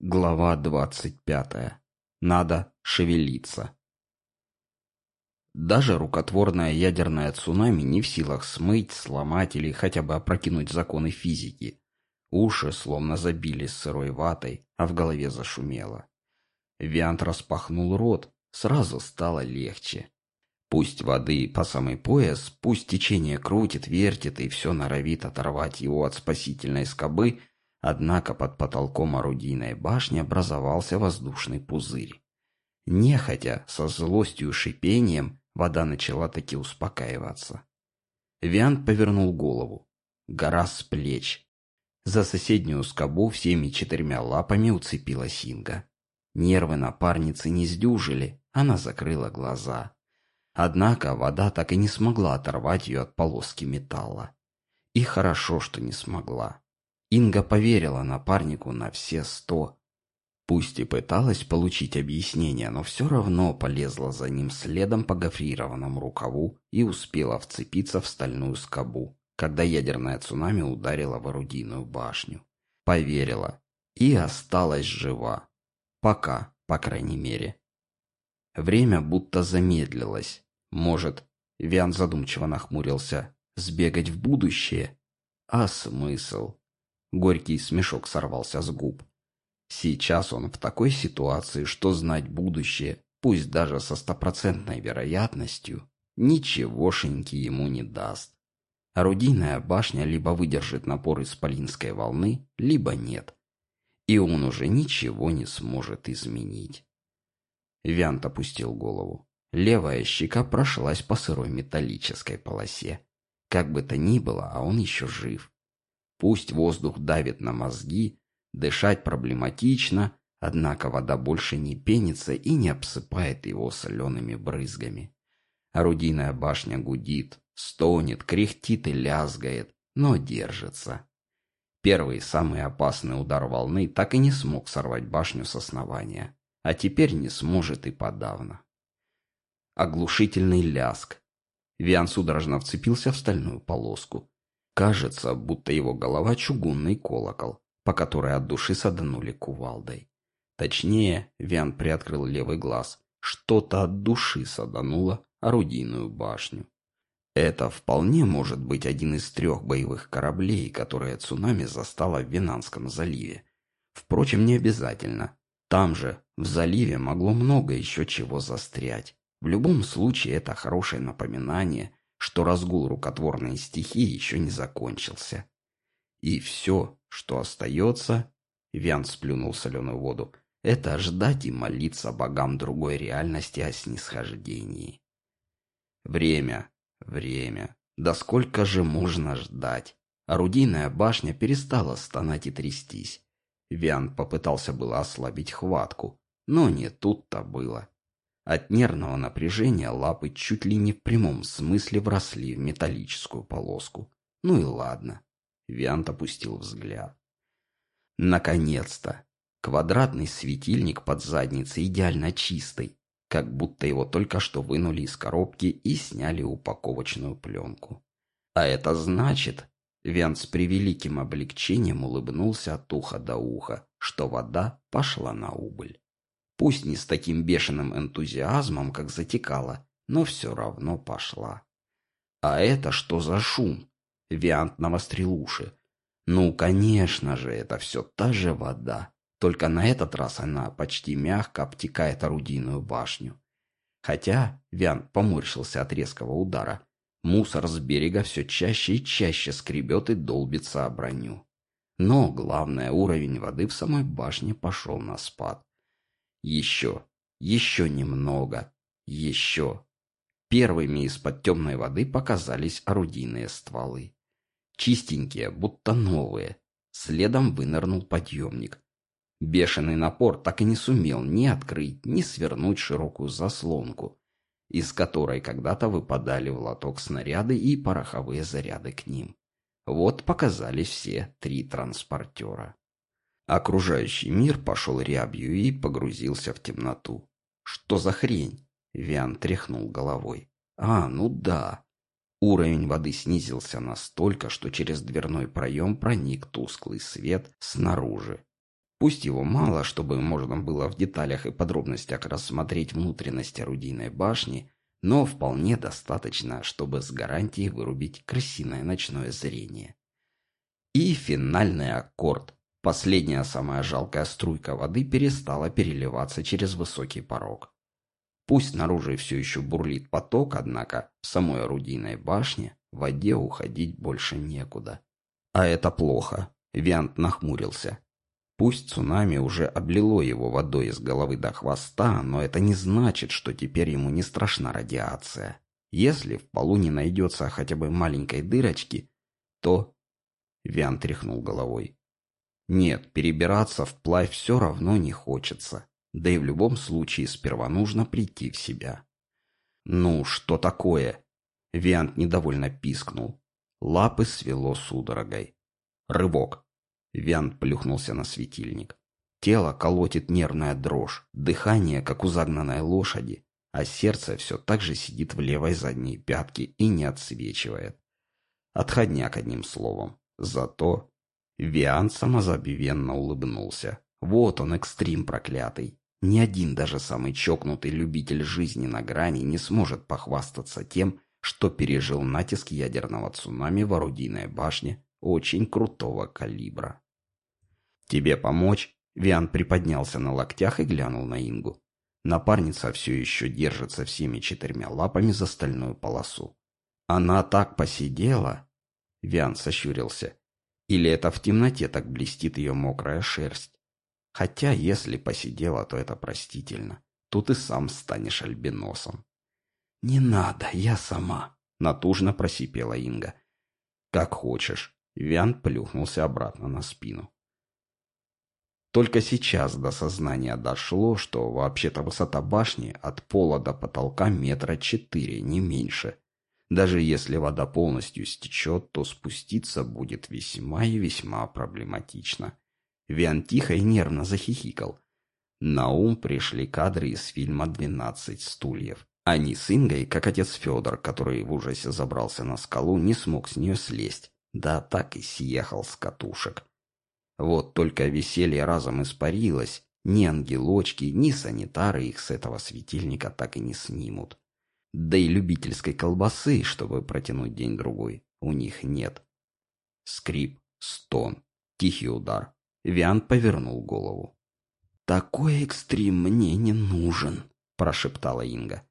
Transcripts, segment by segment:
Глава двадцать пятая. Надо шевелиться. Даже рукотворное ядерное цунами не в силах смыть, сломать или хотя бы опрокинуть законы физики. Уши словно забились сырой ватой, а в голове зашумело. Виант распахнул рот, сразу стало легче. Пусть воды по самый пояс, пусть течение крутит, вертит и все норовит оторвать его от спасительной скобы, Однако под потолком орудийной башни образовался воздушный пузырь. Нехотя, со злостью и шипением, вода начала таки успокаиваться. Виант повернул голову. Гора с плеч. За соседнюю скобу всеми четырьмя лапами уцепилась Инга. Нервы напарницы не сдюжили, она закрыла глаза. Однако вода так и не смогла оторвать ее от полоски металла. И хорошо, что не смогла. Инга поверила напарнику на все сто. Пусть и пыталась получить объяснение, но все равно полезла за ним следом по гофрированному рукаву и успела вцепиться в стальную скобу, когда ядерное цунами ударило в орудийную башню. Поверила и осталась жива. Пока, по крайней мере. Время будто замедлилось. Может, Виан задумчиво нахмурился, сбегать в будущее? А смысл? Горький смешок сорвался с губ. Сейчас он в такой ситуации, что знать будущее, пусть даже со стопроцентной вероятностью, ничегошеньки ему не даст. Орудийная башня либо выдержит напор исполинской волны, либо нет. И он уже ничего не сможет изменить. Вянт опустил голову. Левая щека прошлась по сырой металлической полосе. Как бы то ни было, а он еще жив. Пусть воздух давит на мозги, дышать проблематично, однако вода больше не пенится и не обсыпает его солеными брызгами. Орудийная башня гудит, стонет, кряхтит и лязгает, но держится. Первый, самый опасный удар волны так и не смог сорвать башню с основания, а теперь не сможет и подавно. Оглушительный ляск. Виан судорожно вцепился в стальную полоску. Кажется, будто его голова чугунный колокол, по которой от души саданули кувалдой. Точнее, Виан приоткрыл левый глаз. Что-то от души садануло орудийную башню. Это вполне может быть один из трех боевых кораблей, которые цунами застало в Винанском заливе. Впрочем, не обязательно. Там же, в заливе, могло много еще чего застрять. В любом случае, это хорошее напоминание, что разгул рукотворной стихии еще не закончился. И все, что остается, Виан сплюнул соленую воду, это ждать и молиться богам другой реальности о снисхождении. Время, время, да сколько же можно ждать? Орудийная башня перестала стонать и трястись. Виан попытался было ослабить хватку, но не тут-то было. От нервного напряжения лапы чуть ли не в прямом смысле вросли в металлическую полоску. Ну и ладно. Виант опустил взгляд. Наконец-то! Квадратный светильник под задницей идеально чистый, как будто его только что вынули из коробки и сняли упаковочную пленку. А это значит, Виант с превеликим облегчением улыбнулся от уха до уха, что вода пошла на убыль. Пусть не с таким бешеным энтузиазмом, как затекала, но все равно пошла. А это что за шум? Виант навострил уши. Ну, конечно же, это все та же вода. Только на этот раз она почти мягко обтекает орудийную башню. Хотя Виант поморщился от резкого удара. Мусор с берега все чаще и чаще скребет и долбится о броню. Но главное, уровень воды в самой башне пошел на спад. Еще, еще немного, еще. Первыми из-под темной воды показались орудийные стволы. Чистенькие, будто новые. Следом вынырнул подъемник. Бешеный напор так и не сумел ни открыть, ни свернуть широкую заслонку, из которой когда-то выпадали в лоток снаряды и пороховые заряды к ним. Вот показались все три транспортера. Окружающий мир пошел рябью и погрузился в темноту. «Что за хрень?» Виан тряхнул головой. «А, ну да». Уровень воды снизился настолько, что через дверной проем проник тусклый свет снаружи. Пусть его мало, чтобы можно было в деталях и подробностях рассмотреть внутренность орудийной башни, но вполне достаточно, чтобы с гарантией вырубить крысиное ночное зрение. И финальный аккорд. Последняя самая жалкая струйка воды перестала переливаться через высокий порог. Пусть снаружи все еще бурлит поток, однако в самой орудийной башне в воде уходить больше некуда. А это плохо. Виант нахмурился. Пусть цунами уже облило его водой с головы до хвоста, но это не значит, что теперь ему не страшна радиация. Если в полу не найдется хотя бы маленькой дырочки, то... Виан тряхнул головой. Нет, перебираться вплавь все равно не хочется. Да и в любом случае сперва нужно прийти в себя. «Ну, что такое?» Виант недовольно пискнул. Лапы свело судорогой. Рывок. Виант плюхнулся на светильник. Тело колотит нервная дрожь, дыхание, как у загнанной лошади, а сердце все так же сидит в левой задней пятке и не отсвечивает. Отходняк одним словом. Зато Виан самозабвенно улыбнулся. Вот он, экстрим проклятый. Ни один даже самый чокнутый любитель жизни на грани не сможет похвастаться тем, что пережил натиск ядерного цунами в орудийной башне очень крутого калибра. «Тебе помочь?» Виан приподнялся на локтях и глянул на Ингу. Напарница все еще держится всеми четырьмя лапами за стальную полосу. «Она так посидела?» Виан сощурился. «Или это в темноте так блестит ее мокрая шерсть?» Хотя, если посидела, то это простительно. Тут и сам станешь альбиносом. «Не надо, я сама», — натужно просипела Инга. «Как хочешь». Вян плюхнулся обратно на спину. Только сейчас до сознания дошло, что вообще-то высота башни от пола до потолка метра четыре, не меньше. Даже если вода полностью стечет, то спуститься будет весьма и весьма проблематично. Виан тихо и нервно захихикал. На ум пришли кадры из фильма «Двенадцать стульев». Они с Ингой, как отец Федор, который в ужасе забрался на скалу, не смог с нее слезть. Да так и съехал с катушек. Вот только веселье разом испарилось. Ни ангелочки, ни санитары их с этого светильника так и не снимут. Да и любительской колбасы, чтобы протянуть день-другой, у них нет. Скрип, стон, тихий удар. Виан повернул голову. «Такой экстрим мне не нужен», – прошептала Инга.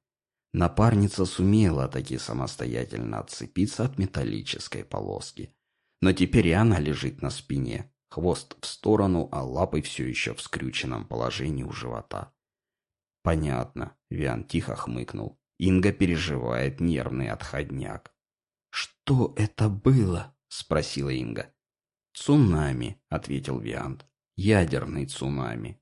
Напарница сумела таки самостоятельно отцепиться от металлической полоски. Но теперь и она лежит на спине, хвост в сторону, а лапы все еще в скрюченном положении у живота. «Понятно», — Виан тихо хмыкнул. Инга переживает нервный отходняк. «Что это было?» — спросила Инга. «Цунами», — ответил Виант. «Ядерный цунами».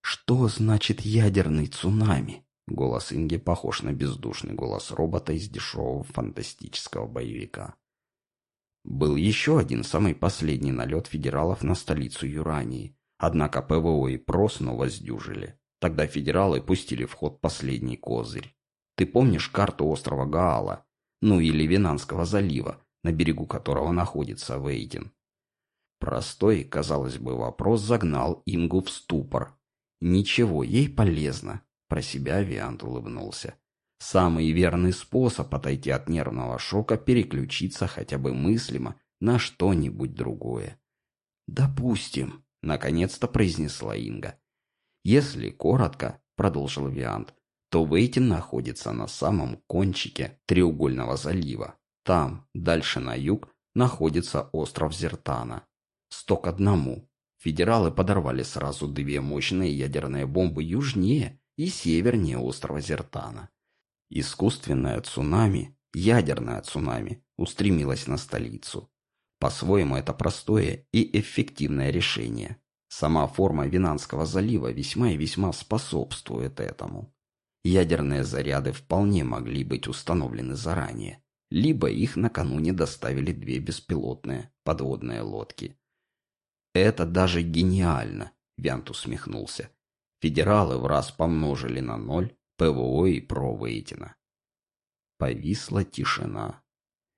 «Что значит ядерный цунами?» Голос Инги похож на бездушный голос робота из дешевого фантастического боевика. Был еще один самый последний налет федералов на столицу Юрании. Однако ПВО и ПРО снова сдюжили. Тогда федералы пустили в ход последний козырь. Ты помнишь карту острова Гаала? Ну или Винанского залива, на берегу которого находится Вейдин? Простой, казалось бы, вопрос загнал Ингу в ступор. Ничего, ей полезно. Про себя Виант улыбнулся. Самый верный способ отойти от нервного шока – переключиться хотя бы мыслимо на что-нибудь другое. «Допустим», – наконец-то произнесла Инга. «Если коротко», – продолжил Виант, – то Вейтин находится на самом кончике треугольного залива. Там, дальше на юг, находится остров Зертана. Сто к одному. Федералы подорвали сразу две мощные ядерные бомбы южнее и севернее острова Зертана. Искусственное цунами, ядерное цунами, устремилось на столицу. По-своему это простое и эффективное решение. Сама форма Винанского залива весьма и весьма способствует этому. Ядерные заряды вполне могли быть установлены заранее, либо их накануне доставили две беспилотные подводные лодки. Это даже гениально, Вянт усмехнулся. Федералы в раз помножили на ноль ПВО и Провейтина. Повисла тишина.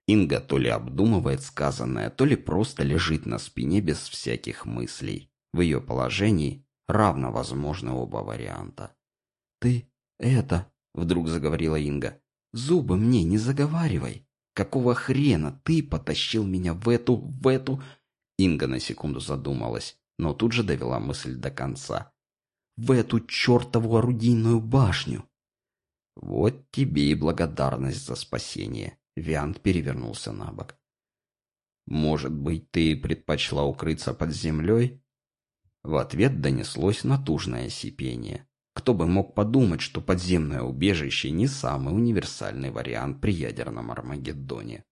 Инга то ли обдумывает сказанное, то ли просто лежит на спине без всяких мыслей. В ее положении равно возможны оба варианта. «Ты это...» — вдруг заговорила Инга. «Зубы мне не заговаривай. Какого хрена ты потащил меня в эту... в эту...» Инга на секунду задумалась, но тут же довела мысль до конца. «В эту чертову орудийную башню!» «Вот тебе и благодарность за спасение!» Виант перевернулся на бок. «Может быть, ты предпочла укрыться под землей?» В ответ донеслось натужное сипение. Кто бы мог подумать, что подземное убежище не самый универсальный вариант при ядерном Армагеддоне.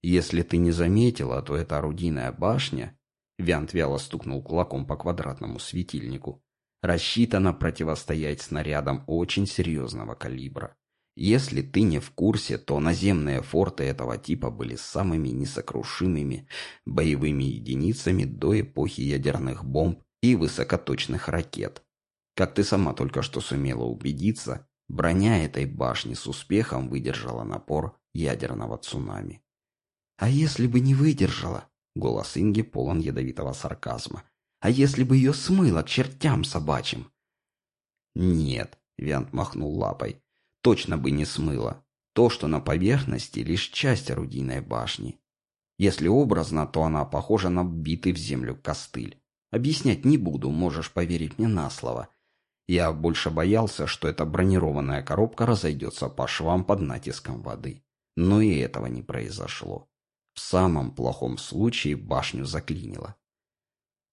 Если ты не заметила, то эта орудийная башня, Виант вяло стукнул кулаком по квадратному светильнику, рассчитана противостоять снарядам очень серьезного калибра. Если ты не в курсе, то наземные форты этого типа были самыми несокрушимыми боевыми единицами до эпохи ядерных бомб и высокоточных ракет. Как ты сама только что сумела убедиться, броня этой башни с успехом выдержала напор ядерного цунами. «А если бы не выдержала?» — голос Инги полон ядовитого сарказма. «А если бы ее смыло к чертям собачьим?» «Нет», — Виант махнул лапой, — «точно бы не смыло. То, что на поверхности, лишь часть орудийной башни. Если образно, то она похожа на битый в землю костыль. Объяснять не буду, можешь поверить мне на слово. Я больше боялся, что эта бронированная коробка разойдется по швам под натиском воды. Но и этого не произошло. В самом плохом случае башню заклинило.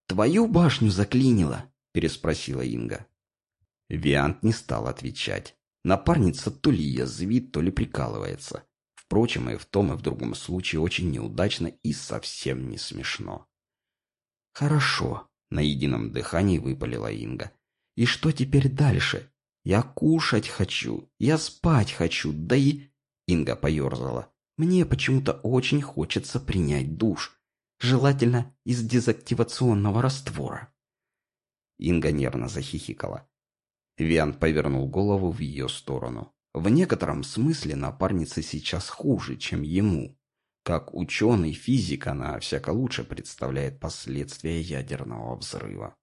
«Твою башню заклинило?» – переспросила Инга. Виант не стал отвечать. Напарница то ли язвит, то ли прикалывается. Впрочем, и в том, и в другом случае очень неудачно и совсем не смешно. «Хорошо», — на едином дыхании выпалила Инга. И что теперь дальше? Я кушать хочу, я спать хочу, да и... Инга поерзала. Мне почему-то очень хочется принять душ. Желательно из дезактивационного раствора. Инга нервно захихикала. Виан повернул голову в ее сторону. В некотором смысле напарница сейчас хуже, чем ему. Как ученый-физик она всяко лучше представляет последствия ядерного взрыва.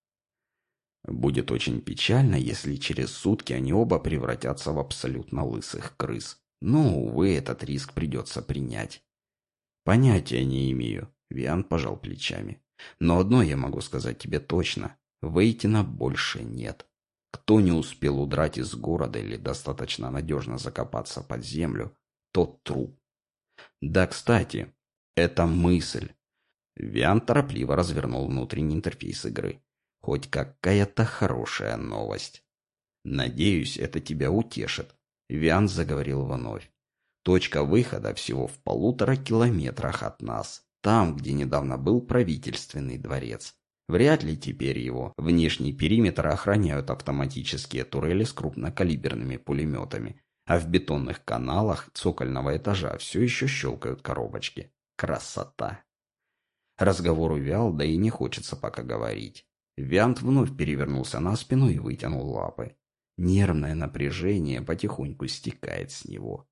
Будет очень печально, если через сутки они оба превратятся в абсолютно лысых крыс. Но, увы, этот риск придется принять. Понятия не имею, Виан пожал плечами. Но одно я могу сказать тебе точно. Вейтина больше нет. Кто не успел удрать из города или достаточно надежно закопаться под землю, тот труп. Да, кстати, это мысль. Виан торопливо развернул внутренний интерфейс игры. Хоть какая-то хорошая новость. Надеюсь, это тебя утешит. Виан заговорил вновь. Точка выхода всего в полутора километрах от нас. Там, где недавно был правительственный дворец. Вряд ли теперь его внешний периметр охраняют автоматические турели с крупнокалиберными пулеметами, а в бетонных каналах цокольного этажа все еще щелкают коробочки. Красота! Разговор увял, да и не хочется пока говорить. Виант вновь перевернулся на спину и вытянул лапы. Нервное напряжение потихоньку стекает с него.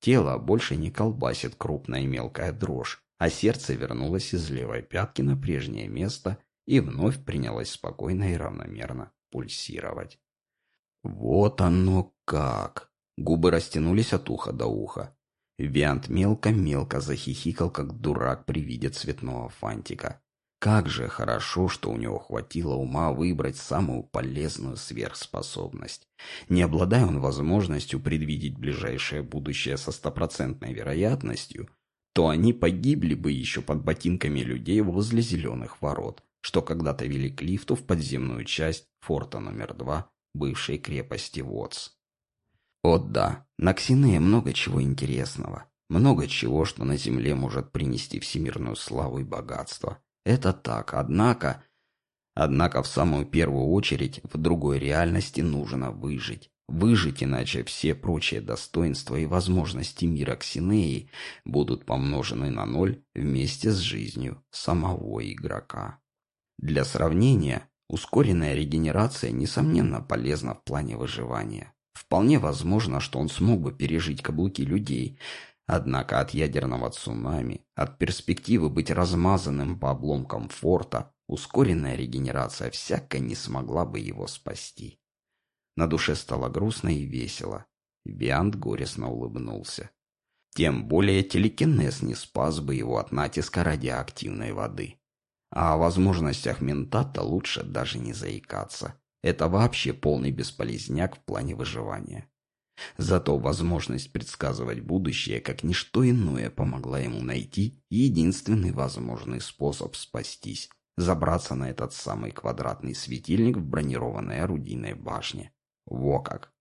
Тело больше не колбасит крупная и мелкая дрожь, а сердце вернулось из левой пятки на прежнее место и вновь принялось спокойно и равномерно пульсировать. Вот оно как! Губы растянулись от уха до уха. Виант мелко-мелко захихикал, как дурак при виде цветного фантика. Как же хорошо, что у него хватило ума выбрать самую полезную сверхспособность. Не обладая он возможностью предвидеть ближайшее будущее со стопроцентной вероятностью, то они погибли бы еще под ботинками людей возле зеленых ворот, что когда-то вели к лифту в подземную часть форта номер два бывшей крепости Вотс. О да, на Ксинее много чего интересного. Много чего, что на Земле может принести всемирную славу и богатство. Это так, однако... Однако в самую первую очередь в другой реальности нужно выжить. Выжить, иначе все прочие достоинства и возможности мира Ксинеи будут помножены на ноль вместе с жизнью самого игрока. Для сравнения, ускоренная регенерация несомненно полезна в плане выживания. Вполне возможно, что он смог бы пережить каблуки людей – Однако от ядерного цунами, от перспективы быть размазанным по обломкам форта, ускоренная регенерация всяко не смогла бы его спасти. На душе стало грустно и весело. Виант горестно улыбнулся. Тем более телекинез не спас бы его от натиска радиоактивной воды. А о возможностях ментата лучше даже не заикаться. Это вообще полный бесполезняк в плане выживания. Зато возможность предсказывать будущее как ничто иное помогла ему найти единственный возможный способ спастись – забраться на этот самый квадратный светильник в бронированной орудийной башне. Во как!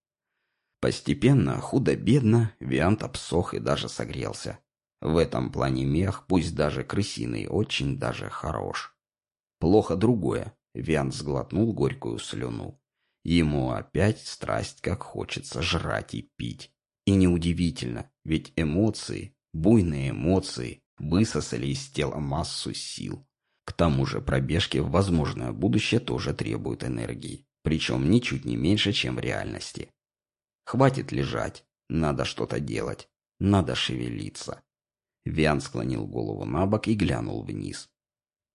Постепенно, худо-бедно, Виант обсох и даже согрелся. В этом плане мех, пусть даже крысиный, очень даже хорош. Плохо другое. Виант сглотнул горькую слюну. Ему опять страсть как хочется жрать и пить. И неудивительно, ведь эмоции, буйные эмоции, высосали из тела массу сил. К тому же пробежки в возможное будущее тоже требуют энергии, причем ничуть не меньше, чем в реальности. Хватит лежать, надо что-то делать, надо шевелиться. Виан склонил голову на бок и глянул вниз.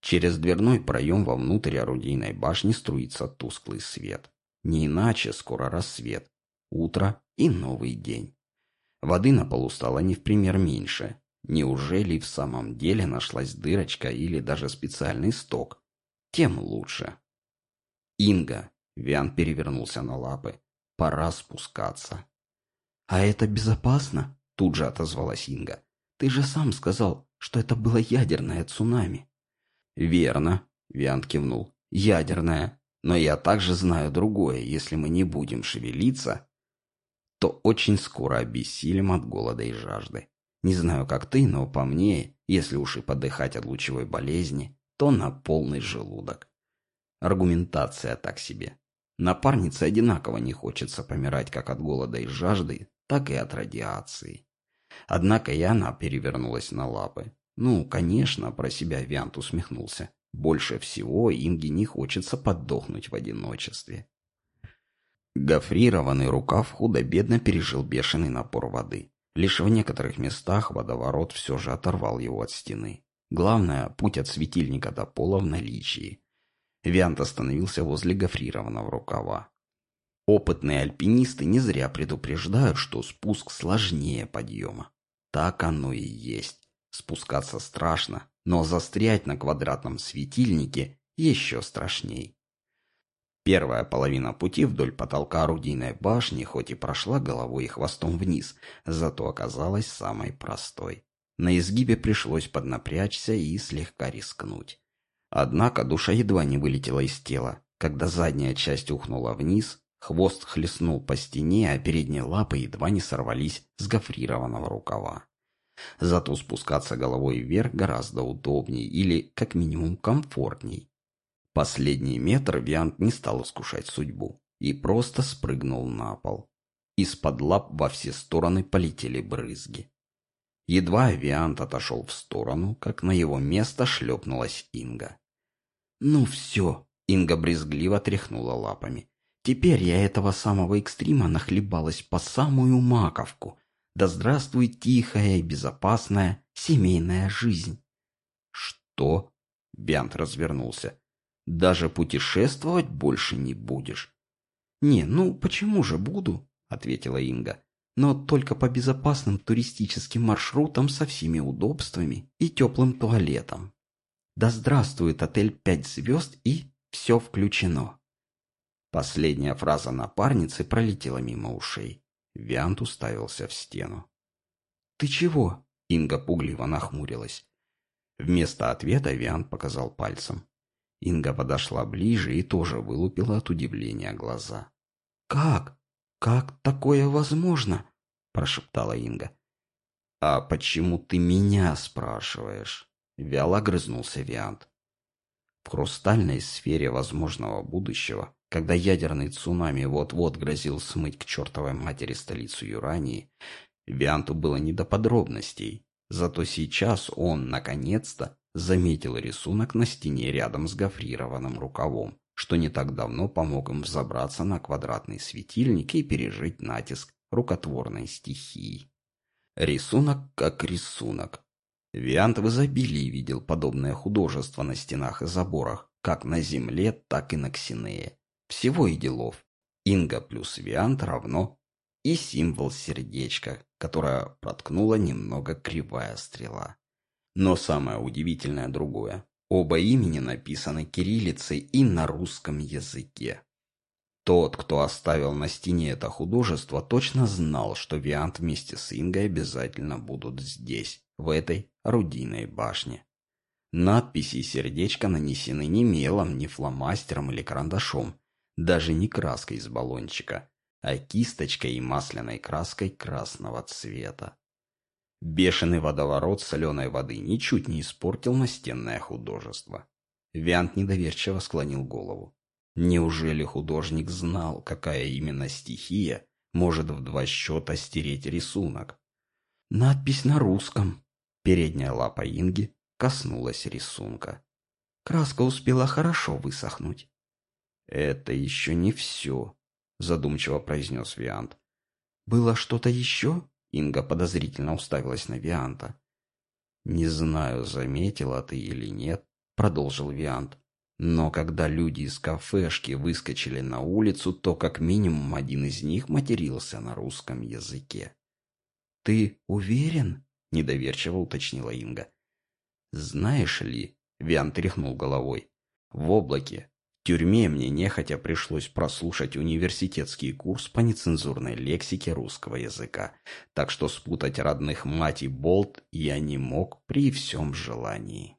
Через дверной проем вовнутрь орудийной башни струится тусклый свет. Не иначе скоро рассвет, утро и новый день. Воды на полу стало не в пример меньше. Неужели в самом деле нашлась дырочка или даже специальный сток? Тем лучше. Инга. Виан перевернулся на лапы. Пора спускаться. «А это безопасно?» Тут же отозвалась Инга. «Ты же сам сказал, что это было ядерное цунами». «Верно», — Виан кивнул. «Ядерное. Но я также знаю другое. Если мы не будем шевелиться, то очень скоро обессилим от голода и жажды. Не знаю, как ты, но по мне, если уж и подыхать от лучевой болезни, то на полный желудок. Аргументация так себе. Напарнице одинаково не хочется помирать как от голода и жажды, так и от радиации. Однако и она перевернулась на лапы. Ну, конечно, про себя Виант усмехнулся. Больше всего Инге не хочется поддохнуть в одиночестве. Гофрированный рукав худо-бедно пережил бешеный напор воды. Лишь в некоторых местах водоворот все же оторвал его от стены. Главное, путь от светильника до пола в наличии. Виант остановился возле гофрированного рукава. Опытные альпинисты не зря предупреждают, что спуск сложнее подъема. Так оно и есть. Спускаться страшно, но застрять на квадратном светильнике еще страшней. Первая половина пути вдоль потолка орудийной башни хоть и прошла головой и хвостом вниз, зато оказалась самой простой. На изгибе пришлось поднапрячься и слегка рискнуть. Однако душа едва не вылетела из тела. Когда задняя часть ухнула вниз, хвост хлестнул по стене, а передние лапы едва не сорвались с гофрированного рукава. Зато спускаться головой вверх гораздо удобней или, как минимум, комфортней. Последний метр Виант не стал искушать судьбу и просто спрыгнул на пол. Из-под лап во все стороны полетели брызги. Едва Виант отошел в сторону, как на его место шлепнулась Инга. «Ну все!» — Инга брезгливо тряхнула лапами. «Теперь я этого самого экстрима нахлебалась по самую маковку. Да здравствует тихая и безопасная семейная жизнь. Что? Бянт развернулся. Даже путешествовать больше не будешь? Не, ну почему же буду? Ответила Инга. Но только по безопасным туристическим маршрутам со всеми удобствами и теплым туалетом. Да здравствует отель «Пять звезд» и «Все включено». Последняя фраза напарницы пролетела мимо ушей. Виант уставился в стену. «Ты чего?» — Инга пугливо нахмурилась. Вместо ответа Виант показал пальцем. Инга подошла ближе и тоже вылупила от удивления глаза. «Как? Как такое возможно?» – прошептала Инга. «А почему ты меня спрашиваешь?» – вяло грызнулся Виант. В хрустальной сфере возможного будущего когда ядерный цунами вот-вот грозил смыть к чертовой матери столицу Юрании, Вианту было не до подробностей. Зато сейчас он, наконец-то, заметил рисунок на стене рядом с гофрированным рукавом, что не так давно помог им взобраться на квадратный светильник и пережить натиск рукотворной стихии. Рисунок как рисунок. Виант в изобилии видел подобное художество на стенах и заборах, как на Земле, так и на Ксинее. Всего и делов. Инга плюс Виант равно и символ сердечка, которое проткнула немного кривая стрела. Но самое удивительное другое. Оба имени написаны кириллицей и на русском языке. Тот, кто оставил на стене это художество, точно знал, что Виант вместе с Ингой обязательно будут здесь, в этой орудийной башне. Надписи и сердечко нанесены не мелом, не фломастером или карандашом, даже не краской из баллончика, а кисточкой и масляной краской красного цвета. Бешеный водоворот соленой воды ничуть не испортил настенное художество. Виант недоверчиво склонил голову. Неужели художник знал, какая именно стихия может в два счета стереть рисунок? Надпись на русском. Передняя лапа Инги коснулась рисунка. Краска успела хорошо высохнуть. «Это еще не все», — задумчиво произнес Виант. «Было что-то еще?» — Инга подозрительно уставилась на Вианта. «Не знаю, заметила ты или нет», — продолжил Виант. «Но когда люди из кафешки выскочили на улицу, то как минимум один из них матерился на русском языке». «Ты уверен?» — недоверчиво уточнила Инга. «Знаешь ли...» — Виант тряхнул головой. «В облаке тюрьме мне нехотя пришлось прослушать университетский курс по нецензурной лексике русского языка, так что спутать родных мать и болт я не мог при всем желании.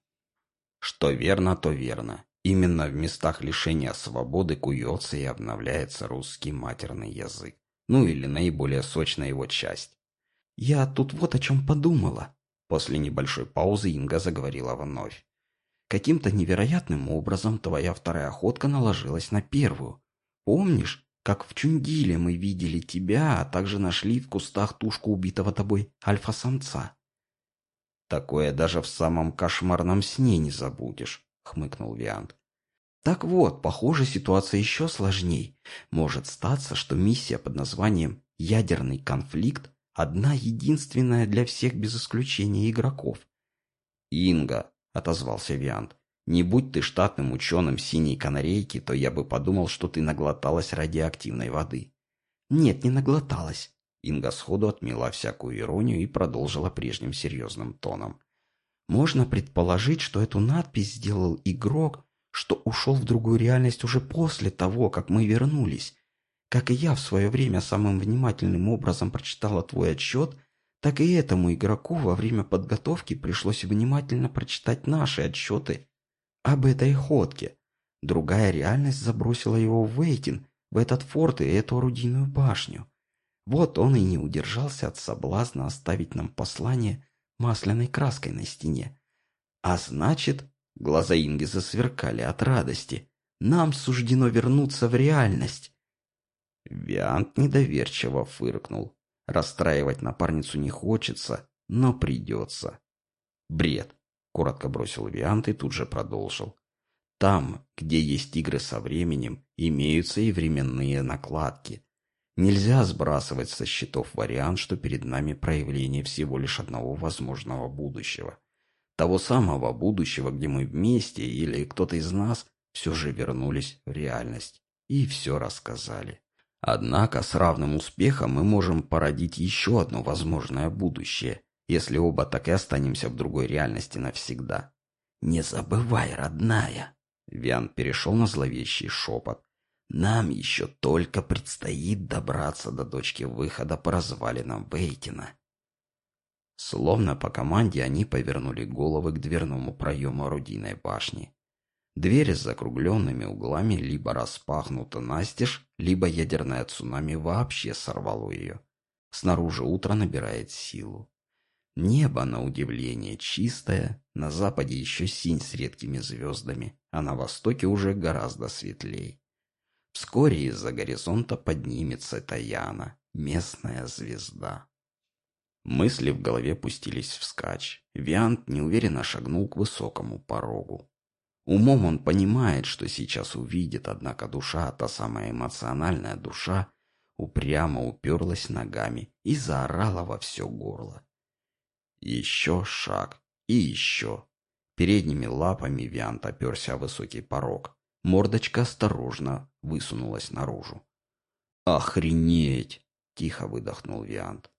Что верно, то верно. Именно в местах лишения свободы куется и обновляется русский матерный язык. Ну или наиболее сочная его часть. «Я тут вот о чем подумала», После небольшой паузы Инга заговорила вновь. Каким-то невероятным образом твоя вторая охотка наложилась на первую. Помнишь, как в Чунгиле мы видели тебя, а также нашли в кустах тушку убитого тобой альфа-самца? Такое даже в самом кошмарном сне не забудешь, хмыкнул Виант. Так вот, похоже, ситуация еще сложней. Может статься, что миссия под названием «Ядерный конфликт» одна единственная для всех без исключения игроков. Инга, отозвался Виант. «Не будь ты штатным ученым синей канарейки, то я бы подумал, что ты наглоталась радиоактивной воды». «Нет, не наглоталась». Инга сходу отмела всякую иронию и продолжила прежним серьезным тоном. «Можно предположить, что эту надпись сделал игрок, что ушел в другую реальность уже после того, как мы вернулись. Как и я в свое время самым внимательным образом прочитала твой отчет так и этому игроку во время подготовки пришлось внимательно прочитать наши отчеты об этой ходке. Другая реальность забросила его в Вейтин, в этот форт и эту орудийную башню. Вот он и не удержался от соблазна оставить нам послание масляной краской на стене. А значит, глаза Инги засверкали от радости. Нам суждено вернуться в реальность. Виант недоверчиво фыркнул. Расстраивать напарницу не хочется, но придется. Бред, коротко бросил Виант и тут же продолжил. Там, где есть игры со временем, имеются и временные накладки. Нельзя сбрасывать со счетов вариант, что перед нами проявление всего лишь одного возможного будущего. Того самого будущего, где мы вместе или кто-то из нас все же вернулись в реальность и все рассказали. Однако с равным успехом мы можем породить еще одно возможное будущее, если оба так и останемся в другой реальности навсегда. «Не забывай, родная!» Виан перешел на зловещий шепот. «Нам еще только предстоит добраться до точки выхода по развалинам Вейтина». Словно по команде они повернули головы к дверному проему орудийной башни. Дверь с закругленными углами либо распахнута настежь, либо ядерное цунами вообще сорвало ее. Снаружи утро набирает силу. Небо, на удивление, чистое, на западе еще синь с редкими звездами, а на востоке уже гораздо светлей. Вскоре из-за горизонта поднимется Таяна, местная звезда. Мысли в голове пустились вскачь. Виант неуверенно шагнул к высокому порогу. Умом он понимает, что сейчас увидит, однако душа, та самая эмоциональная душа, упрямо уперлась ногами и заорала во все горло. Еще шаг и еще. Передними лапами Виант оперся о высокий порог. Мордочка осторожно высунулась наружу. «Охренеть!» — тихо выдохнул Виант.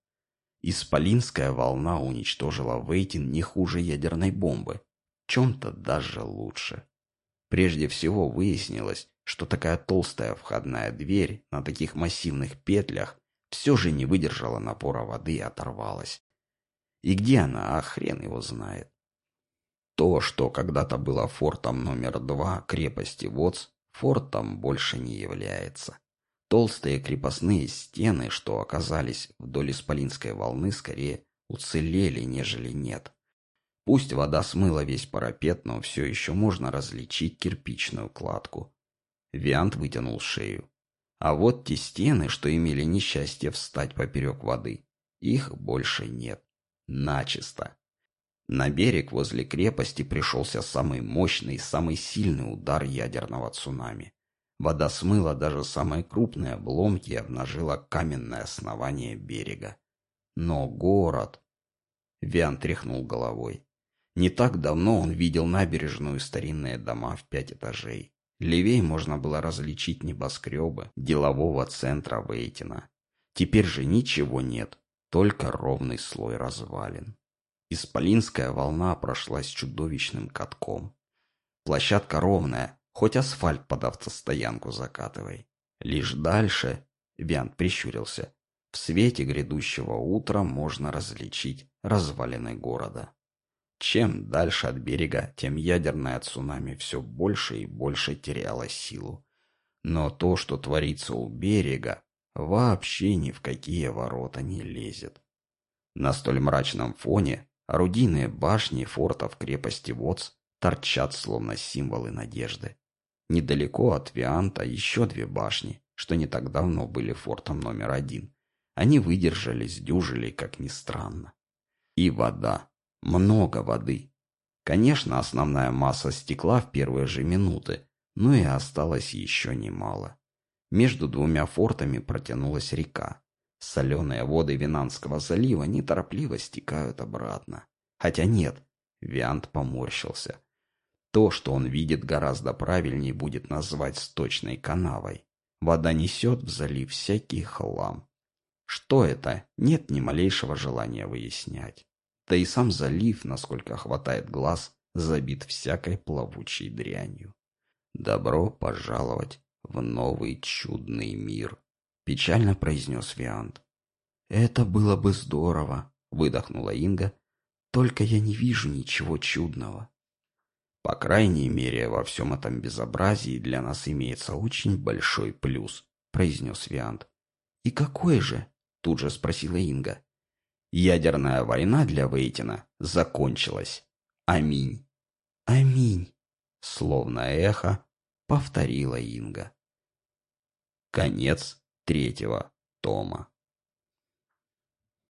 Исполинская волна уничтожила Вейтин не хуже ядерной бомбы. Чем-то даже лучше. Прежде всего выяснилось, что такая толстая входная дверь на таких массивных петлях все же не выдержала напора воды и оторвалась. И где она, а хрен его знает. То, что когда-то было фортом номер два крепости Воц, фортом больше не является. Толстые крепостные стены, что оказались вдоль Исполинской волны, скорее уцелели, нежели нет. Пусть вода смыла весь парапет, но все еще можно различить кирпичную кладку. Виант вытянул шею. А вот те стены, что имели несчастье встать поперек воды, их больше нет. Начисто. На берег возле крепости пришелся самый мощный, самый сильный удар ядерного цунами. Вода смыла даже самые крупные обломки и обнажила каменное основание берега. Но город... Виан тряхнул головой. Не так давно он видел набережную старинные дома в пять этажей. Левей можно было различить небоскребы делового центра Вейтина. Теперь же ничего нет, только ровный слой развалин. Исполинская волна прошлась чудовищным катком. Площадка ровная, хоть асфальт под автостоянку закатывай. Лишь дальше, Виант прищурился, в свете грядущего утра можно различить развалины города. Чем дальше от берега, тем ядерное цунами все больше и больше теряло силу. Но то, что творится у берега, вообще ни в какие ворота не лезет. На столь мрачном фоне Орудийные башни фортов крепости Воц торчат, словно символы надежды. Недалеко от Вианта еще две башни, что не так давно были фортом номер один. Они выдержали, сдюжили, как ни странно. И вода. Много воды. Конечно, основная масса стекла в первые же минуты, но и осталось еще немало. Между двумя фортами протянулась река. Соленые воды Винанского залива неторопливо стекают обратно. Хотя нет, Виант поморщился. То, что он видит, гораздо правильнее будет назвать сточной канавой. Вода несет в залив всякий хлам. Что это, нет ни малейшего желания выяснять. Да и сам залив, насколько хватает глаз, забит всякой плавучей дрянью. Добро пожаловать в новый чудный мир. Печально произнес Виант. «Это было бы здорово», — выдохнула Инга. «Только я не вижу ничего чудного». «По крайней мере, во всем этом безобразии для нас имеется очень большой плюс», — произнес Виант. «И какой же?» — тут же спросила Инга. «Ядерная война для Вейтина закончилась. Аминь». «Аминь», — словно эхо повторила Инга. Конец третьего тома.